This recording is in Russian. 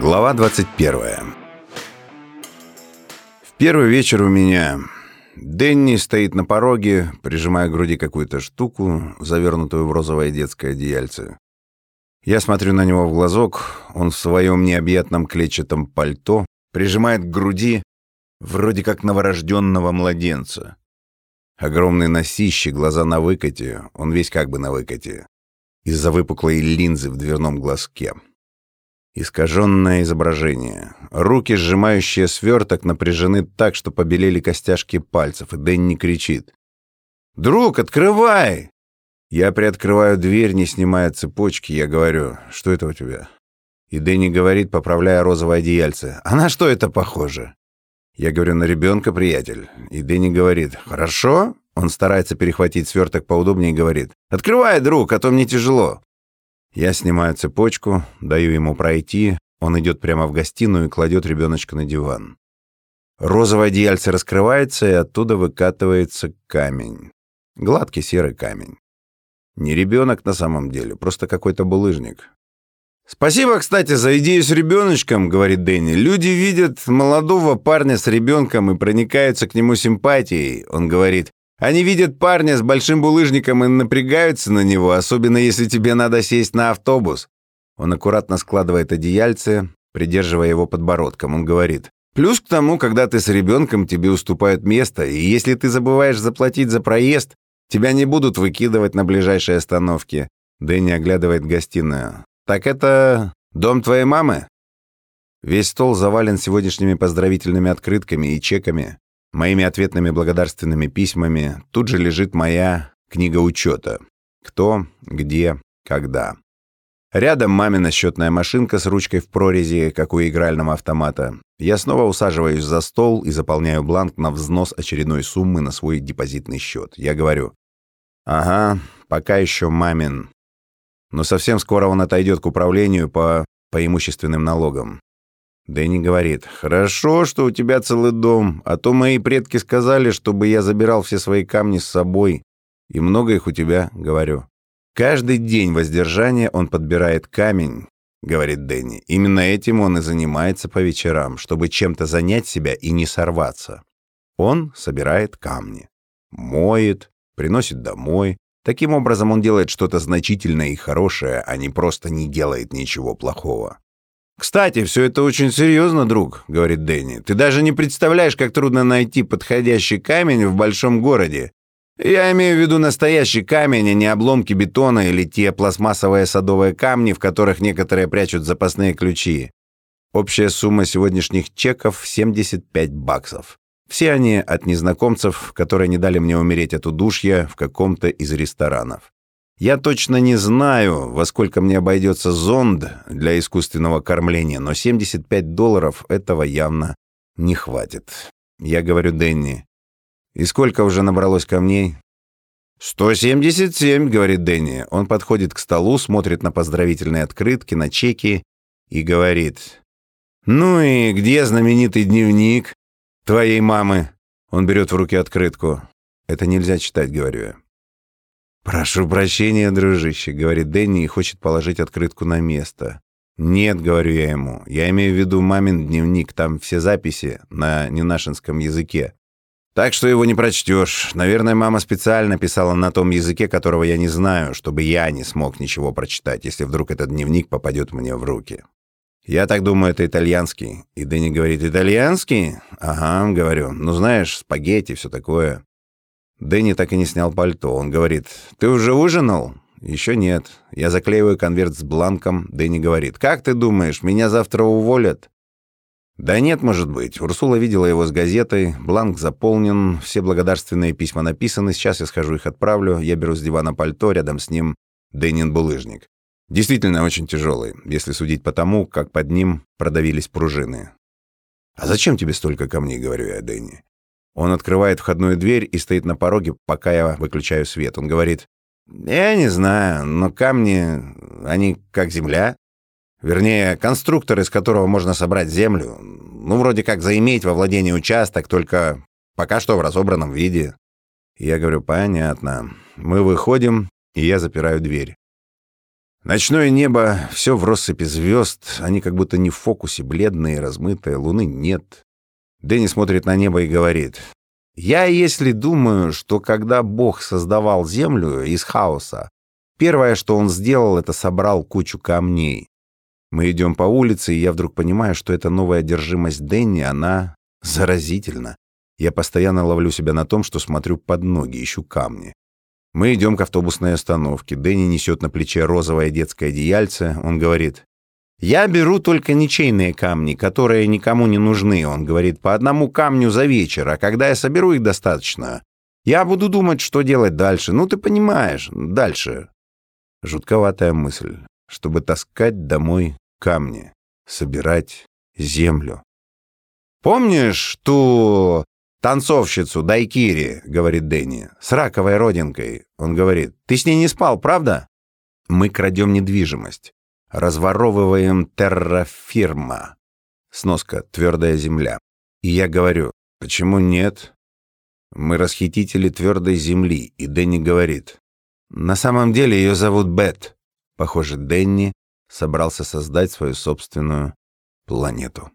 Глава 21 В первый вечер у меня Дэнни стоит на пороге, прижимая к груди какую-то штуку, завернутую в розовое детское одеяльце. Я смотрю на него в глазок, он в своем необъятном клетчатом пальто прижимает к груди вроде как новорожденного младенца. Огромные носищи, глаза на выкате, он весь как бы на выкате, из-за выпуклой линзы в дверном глазке. Искаженное изображение. Руки, сжимающие сверток, напряжены так, что побелели костяшки пальцев, и Дэнни кричит. «Друг, открывай!» Я приоткрываю дверь, не снимая цепочки. Я говорю, что это у тебя? И Дэнни говорит, поправляя розовое одеяльце. А на что это похоже? Я говорю, на ребенка, приятель. И Дэнни говорит, хорошо? Он старается перехватить сверток поудобнее и говорит, открывай, друг, а то мне тяжело. Я снимаю цепочку, даю ему пройти, он идет прямо в гостиную и кладет ребеночка на диван. Розовое одеяльце раскрывается, и оттуда выкатывается камень. Гладкий серый камень. Не ребенок на самом деле, просто какой-то булыжник. «Спасибо, кстати, за идею с ребеночком», — говорит Дэнни. «Люди видят молодого парня с ребенком и проникаются к нему симпатией». Он говорит, они видят парня с большим булыжником и напрягаются на него, особенно если тебе надо сесть на автобус. Он аккуратно складывает одеяльце, придерживая его подбородком. Он говорит, плюс к тому, когда ты с ребенком, тебе уступают место, и если ты забываешь заплатить за проезд, тебя не будут выкидывать на ближайшей остановке. Дэнни оглядывает гостиную. «Так это дом твоей мамы?» Весь стол завален сегодняшними поздравительными открытками и чеками. Моими ответными благодарственными письмами тут же лежит моя книга учета. Кто, где, когда. Рядом мамина счетная машинка с ручкой в прорези, как у игрального автомата. Я снова усаживаюсь за стол и заполняю бланк на взнос очередной суммы на свой депозитный счет. Я говорю, ага, пока еще мамин. Но совсем скоро он отойдет к управлению по, по имущественным налогам. Дэнни говорит, «Хорошо, что у тебя целый дом, а то мои предки сказали, чтобы я забирал все свои камни с собой. И много их у тебя, — говорю». «Каждый день воздержания он подбирает камень», — говорит Дэнни. «Именно этим он и занимается по вечерам, чтобы чем-то занять себя и не сорваться. Он собирает камни, моет, приносит домой. Таким образом он делает что-то значительное и хорошее, а не просто не делает ничего плохого. «Кстати, все это очень серьезно, друг», — говорит Дэнни. «Ты даже не представляешь, как трудно найти подходящий камень в большом городе. Я имею в виду настоящий камень, а не обломки бетона или те пластмассовые садовые камни, в которых некоторые прячут запасные ключи. Общая сумма сегодняшних чеков — 75 баксов. Все они от незнакомцев, которые не дали мне умереть от удушья в каком-то из ресторанов. Я точно не знаю, во сколько мне обойдется зонд для искусственного кормления, но 75 долларов этого явно не хватит. Я говорю Дэнни. И сколько уже набралось камней? «177», — говорит Дэнни. Он подходит к столу, смотрит на поздравительные открытки, на чеки и говорит. «Ну и где знаменитый дневник твоей мамы?» Он берет в руки открытку. «Это нельзя читать», — говорю я. «Прошу прощения, дружище», — говорит Дэнни и хочет положить открытку на место. «Нет», — говорю я ему, — «я имею в виду мамин дневник, там все записи на ненашинском языке. Так что его не прочтешь. Наверное, мама специально писала на том языке, которого я не знаю, чтобы я не смог ничего прочитать, если вдруг этот дневник попадет мне в руки». Я так думаю, это итальянский. И Дэнни говорит, итальянский? Ага, говорю. Ну, знаешь, спагетти, все такое. Дэнни так и не снял пальто. Он говорит, «Ты уже ужинал?» «Еще нет. Я заклеиваю конверт с бланком». Дэнни говорит, «Как ты думаешь, меня завтра уволят?» «Да нет, может быть. Урсула видела его с газетой. Бланк заполнен, все благодарственные письма написаны. Сейчас я схожу их отправлю. Я беру с дивана пальто, рядом с ним Дэнин булыжник. Действительно очень тяжелый, если судить по тому, как под ним продавились пружины. «А зачем тебе столько камней?» — говорю я Дэнни. Он открывает входную дверь и стоит на пороге, пока я выключаю свет. Он говорит, «Я не знаю, но камни, они как земля. Вернее, конструктор, из которого можно собрать землю. Ну, вроде как заиметь во владении участок, только пока что в разобранном виде». Я говорю, «Понятно». Мы выходим, и я запираю дверь. Ночное небо, все в россыпи звезд, они как будто не в фокусе, бледные, размытые, луны нет. Дэнни смотрит на небо и говорит, «Я, если думаю, что когда Бог создавал Землю из хаоса, первое, что Он сделал, это собрал кучу камней. Мы идем по улице, и я вдруг понимаю, что эта новая одержимость Дэнни, она заразительна. Я постоянно ловлю себя на том, что смотрю под ноги, ищу камни. Мы идем к автобусной остановке. Дэнни несет на плече розовое детское одеяльце. Он говорит, «Я беру только ничейные камни, которые никому не нужны». Он говорит, «По одному камню за вечер, а когда я соберу их достаточно, я буду думать, что делать дальше. Ну, ты понимаешь, дальше». Жутковатая мысль, чтобы таскать домой камни, собирать землю. «Помнишь ту танцовщицу Дайкири?» — говорит Дэнни. «С раковой родинкой». Он говорит, «Ты с ней не спал, правда?» «Мы крадем недвижимость. Разворовываем террафирма». Сноска «Твердая земля». И я говорю, «Почему нет?» «Мы расхитители твердой земли». И Дэнни говорит, «На самом деле ее зовут Бет». Похоже, Дэнни собрался создать свою собственную планету.